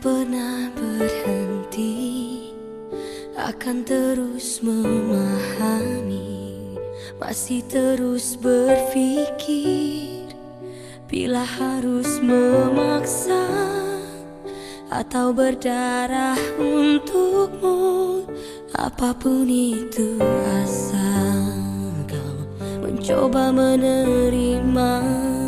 pernah berhenti Akan terus memahami Masih terus berpikir Bila harus memaksa Atau berdarah untukmu Apa pun itu asal kau Mencoba menerimaku